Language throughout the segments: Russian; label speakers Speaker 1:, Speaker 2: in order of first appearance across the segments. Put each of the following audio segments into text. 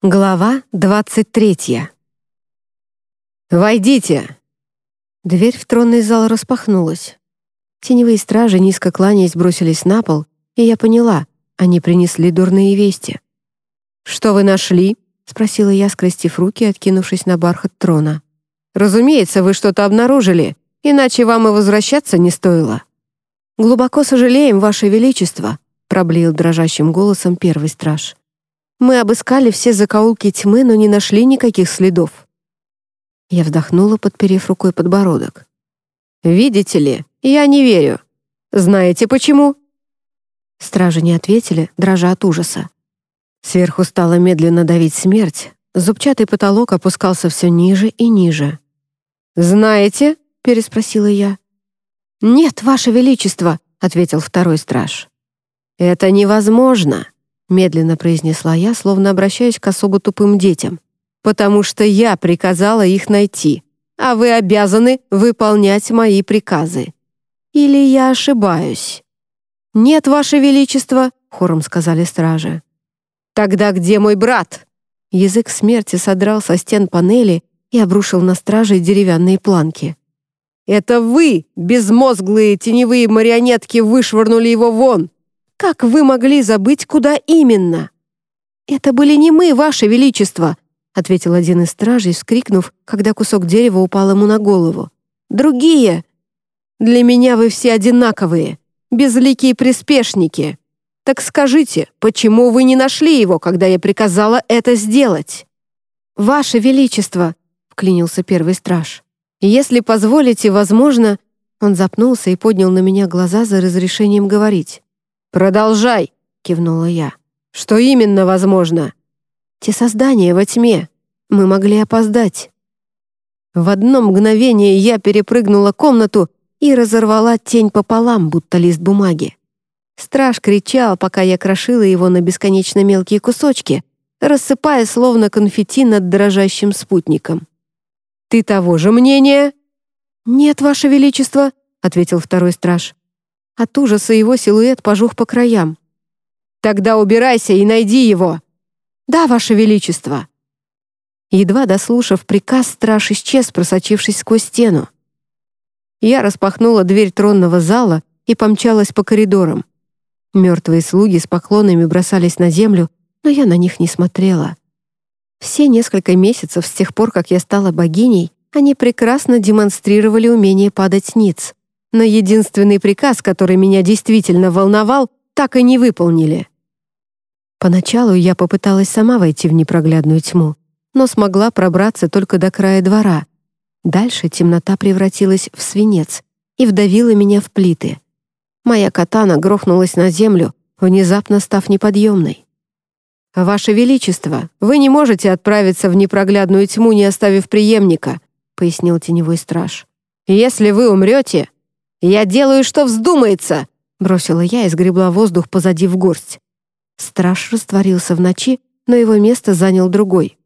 Speaker 1: Глава 23. «Войдите!» Дверь в тронный зал распахнулась. Теневые стражи, низко кланяясь, бросились на пол, и я поняла, они принесли дурные вести. «Что вы нашли?» — спросила я, скрестив руки, откинувшись на бархат трона. «Разумеется, вы что-то обнаружили, иначе вам и возвращаться не стоило». «Глубоко сожалеем, Ваше Величество», — проблеял дрожащим голосом первый страж. Мы обыскали все закоулки тьмы, но не нашли никаких следов. Я вздохнула, подперев рукой подбородок. «Видите ли, я не верю. Знаете почему?» Стражи не ответили, дрожа от ужаса. Сверху стала медленно давить смерть, зубчатый потолок опускался все ниже и ниже. «Знаете?» — переспросила я. «Нет, Ваше Величество», — ответил второй страж. «Это невозможно», медленно произнесла я, словно обращаясь к особо тупым детям. «Потому что я приказала их найти, а вы обязаны выполнять мои приказы. Или я ошибаюсь?» «Нет, Ваше Величество», — хором сказали стражи. «Тогда где мой брат?» Язык смерти содрал со стен панели и обрушил на стражей деревянные планки. «Это вы, безмозглые теневые марионетки, вышвырнули его вон!» Как вы могли забыть, куда именно?» «Это были не мы, Ваше Величество», — ответил один из стражей, вскрикнув, когда кусок дерева упал ему на голову. «Другие! Для меня вы все одинаковые, безликие приспешники. Так скажите, почему вы не нашли его, когда я приказала это сделать?» «Ваше Величество», — вклинился первый страж, «если позволите, возможно...» Он запнулся и поднял на меня глаза за разрешением говорить. «Продолжай!» — кивнула я. «Что именно возможно?» «Те создания во тьме. Мы могли опоздать». В одно мгновение я перепрыгнула комнату и разорвала тень пополам, будто лист бумаги. Страж кричал, пока я крошила его на бесконечно мелкие кусочки, рассыпая словно конфетти над дрожащим спутником. «Ты того же мнения?» «Нет, Ваше Величество», — ответил второй страж. От ужаса его силуэт пожух по краям. «Тогда убирайся и найди его!» «Да, Ваше Величество!» Едва дослушав приказ, страж исчез, просочившись сквозь стену. Я распахнула дверь тронного зала и помчалась по коридорам. Мертвые слуги с поклонами бросались на землю, но я на них не смотрела. Все несколько месяцев с тех пор, как я стала богиней, они прекрасно демонстрировали умение падать ниц но единственный приказ, который меня действительно волновал, так и не выполнили. Поначалу я попыталась сама войти в непроглядную тьму, но смогла пробраться только до края двора. Дальше темнота превратилась в свинец и вдавила меня в плиты. Моя катана грохнулась на землю, внезапно став неподъемной. «Ваше Величество, вы не можете отправиться в непроглядную тьму, не оставив преемника», пояснил теневой страж. «Если вы умрете, «Я делаю, что вздумается!» — бросила я и сгребла воздух позади в горсть. Страж растворился в ночи, но его место занял другой.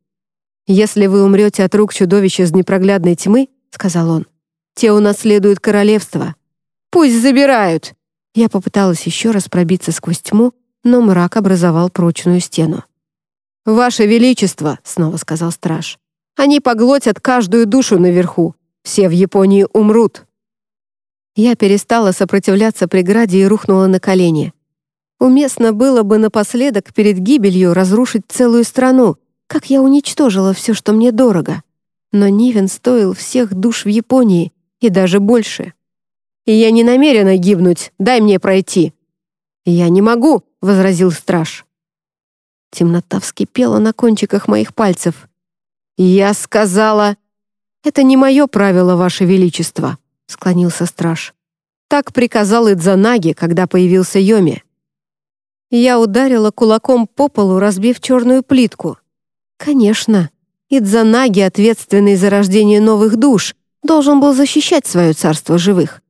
Speaker 1: «Если вы умрете от рук чудовища из непроглядной тьмы, — сказал он, — те унаследуют королевство. Пусть забирают!» Я попыталась еще раз пробиться сквозь тьму, но мрак образовал прочную стену. «Ваше Величество!» — снова сказал страж. «Они поглотят каждую душу наверху. Все в Японии умрут». Я перестала сопротивляться преграде и рухнула на колени. Уместно было бы напоследок перед гибелью разрушить целую страну, как я уничтожила все, что мне дорого. Но Нивен стоил всех душ в Японии и даже больше. И я не намерена гибнуть, дай мне пройти. Я не могу, возразил страж. Темнота вскипела на кончиках моих пальцев. Я сказала, это не мое правило, ваше величество склонился страж. Так приказал Идзанаги, когда появился Йоми. Я ударила кулаком по полу, разбив черную плитку. Конечно, Идзанаги, ответственный за рождение новых душ, должен был защищать свое царство живых.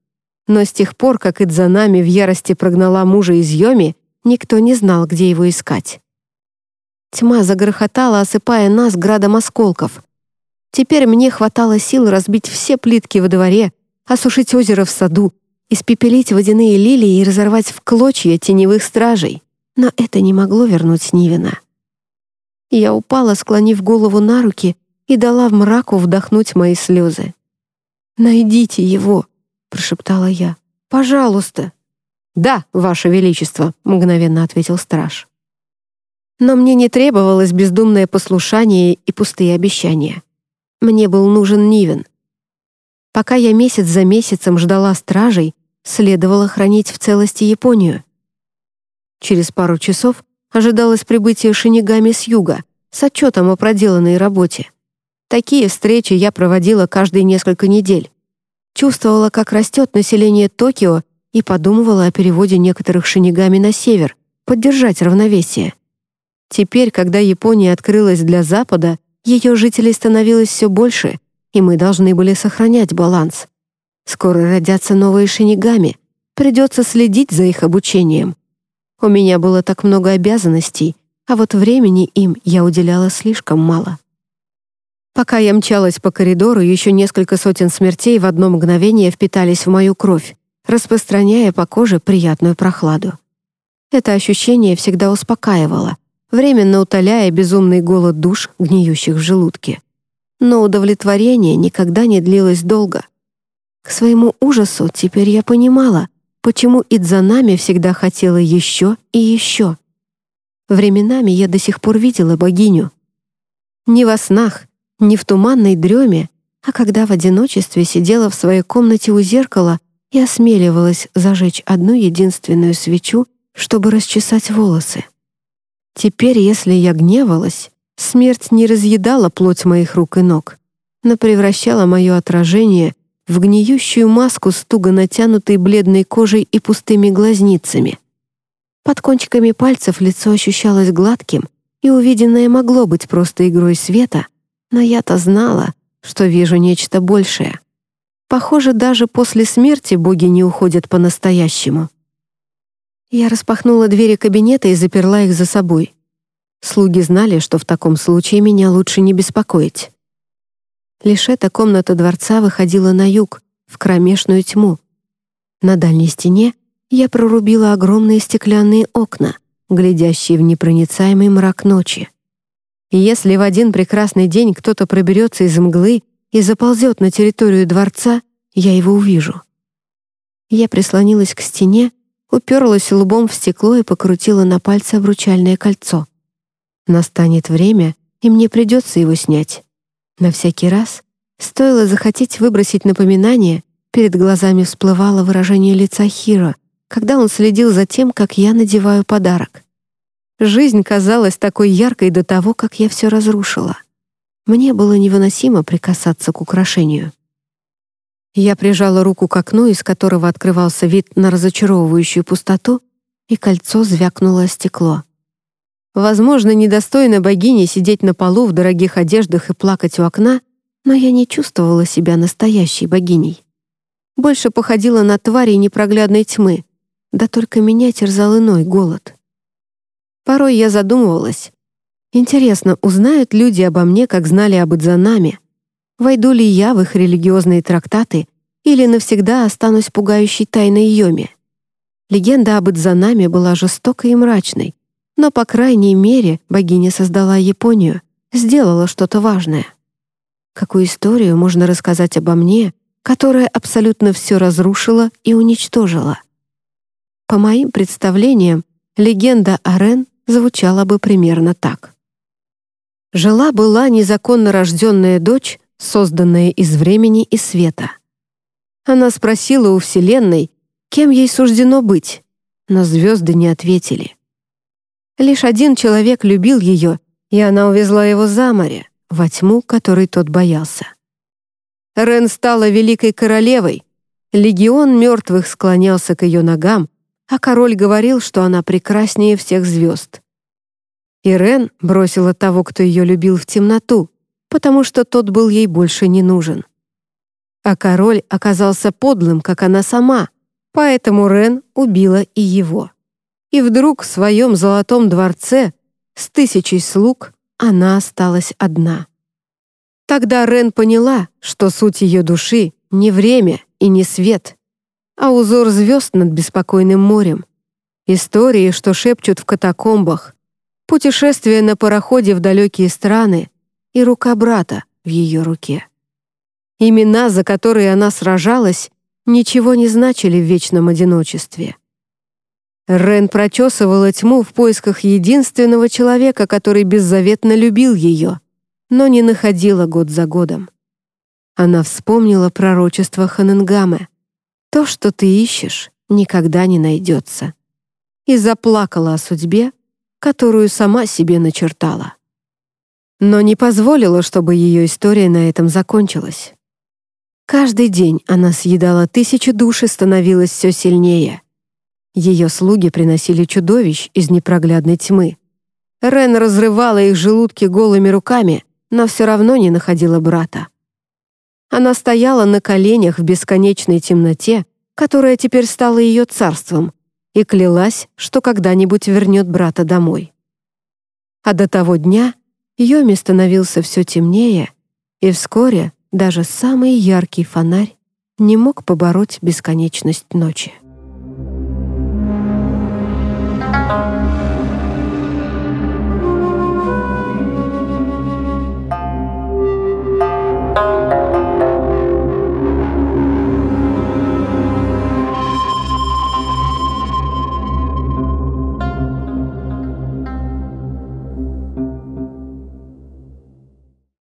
Speaker 1: Но с тех пор, как Идзанами в ярости прогнала мужа из Йоми, никто не знал, где его искать. Тьма загрохотала, осыпая нас градом осколков. Теперь мне хватало сил разбить все плитки во дворе, осушить озеро в саду, испепелить водяные лилии и разорвать в клочья теневых стражей. Но это не могло вернуть Нивина. Я упала, склонив голову на руки, и дала в мраку вдохнуть мои слезы. «Найдите его!» — прошептала я. «Пожалуйста!» «Да, Ваше Величество!» — мгновенно ответил страж. Но мне не требовалось бездумное послушание и пустые обещания. Мне был нужен Нивен. Пока я месяц за месяцем ждала стражей, следовало хранить в целости Японию. Через пару часов ожидалось прибытие шинигами с юга с отчетом о проделанной работе. Такие встречи я проводила каждые несколько недель. Чувствовала, как растет население Токио и подумывала о переводе некоторых шинигами на север, поддержать равновесие. Теперь, когда Япония открылась для Запада, ее жителей становилось все больше, и мы должны были сохранять баланс. Скоро родятся новые шинигами, придется следить за их обучением. У меня было так много обязанностей, а вот времени им я уделяла слишком мало. Пока я мчалась по коридору, еще несколько сотен смертей в одно мгновение впитались в мою кровь, распространяя по коже приятную прохладу. Это ощущение всегда успокаивало, временно утоляя безумный голод душ, гниющих в желудке. Но удовлетворение никогда не длилось долго. К своему ужасу теперь я понимала, почему Идзанами всегда хотела еще и еще. Временами я до сих пор видела богиню. Не во снах, не в туманной дреме, а когда в одиночестве сидела в своей комнате у зеркала и осмеливалась зажечь одну единственную свечу, чтобы расчесать волосы. Теперь, если я гневалась, смерть не разъедала плоть моих рук и ног, но превращала мое отражение в гниющую маску с туго натянутой бледной кожей и пустыми глазницами. Под кончиками пальцев лицо ощущалось гладким, и увиденное могло быть просто игрой света, но я-то знала, что вижу нечто большее. Похоже, даже после смерти боги не уходят по-настоящему. Я распахнула двери кабинета и заперла их за собой. Слуги знали, что в таком случае меня лучше не беспокоить. Лишь эта комната дворца выходила на юг, в кромешную тьму. На дальней стене я прорубила огромные стеклянные окна, глядящие в непроницаемый мрак ночи. И если в один прекрасный день кто-то проберется из мглы и заползет на территорию дворца, я его увижу. Я прислонилась к стене уперлась лбом в стекло и покрутила на пальце обручальное кольцо. Настанет время, и мне придется его снять. На всякий раз, стоило захотеть выбросить напоминание, перед глазами всплывало выражение лица Хира, когда он следил за тем, как я надеваю подарок. Жизнь казалась такой яркой до того, как я все разрушила. Мне было невыносимо прикасаться к украшению. Я прижала руку к окну, из которого открывался вид на разочаровывающую пустоту, и кольцо звякнуло стекло. Возможно, недостойно богини сидеть на полу в дорогих одеждах и плакать у окна, но я не чувствовала себя настоящей богиней. Больше походила на твари непроглядной тьмы, да только меня терзал иной голод. Порой я задумывалась. Интересно, узнают люди обо мне, как знали об Идзанаме, Войду ли я в их религиозные трактаты или навсегда останусь пугающей тайной Йоми? Легенда об Идзанаме была жестокой и мрачной, но, по крайней мере, богиня создала Японию, сделала что-то важное. Какую историю можно рассказать обо мне, которая абсолютно все разрушила и уничтожила? По моим представлениям, легенда о Рен звучала бы примерно так. Жила-была незаконно рожденная дочь созданное из времени и света. Она спросила у Вселенной, кем ей суждено быть, но звезды не ответили. Лишь один человек любил ее, и она увезла его за море, во тьму, которой тот боялся. Рен стала великой королевой, легион мертвых склонялся к ее ногам, а король говорил, что она прекраснее всех звезд. И Рен бросила того, кто ее любил, в темноту, потому что тот был ей больше не нужен. А король оказался подлым, как она сама, поэтому Рен убила и его. И вдруг в своем золотом дворце с тысячей слуг она осталась одна. Тогда Рен поняла, что суть ее души — не время и не свет, а узор звезд над беспокойным морем, истории, что шепчут в катакомбах, путешествие на пароходе в далекие страны и рука брата в ее руке. Имена, за которые она сражалась, ничего не значили в вечном одиночестве. Рен прочесывала тьму в поисках единственного человека, который беззаветно любил ее, но не находила год за годом. Она вспомнила пророчество Ханенгаме. «То, что ты ищешь, никогда не найдется». И заплакала о судьбе, которую сама себе начертала. Но не позволила, чтобы ее история на этом закончилась. Каждый день она съедала тысячи душ и становилась все сильнее. Ее слуги приносили чудовищ из непроглядной тьмы. Рен разрывала их желудки голыми руками, но все равно не находила брата. Она стояла на коленях в бесконечной темноте, которая теперь стала ее царством, и клялась, что когда-нибудь вернет брата домой. А до того дня Йоми становился все темнее, и вскоре даже самый яркий фонарь не мог побороть бесконечность ночи.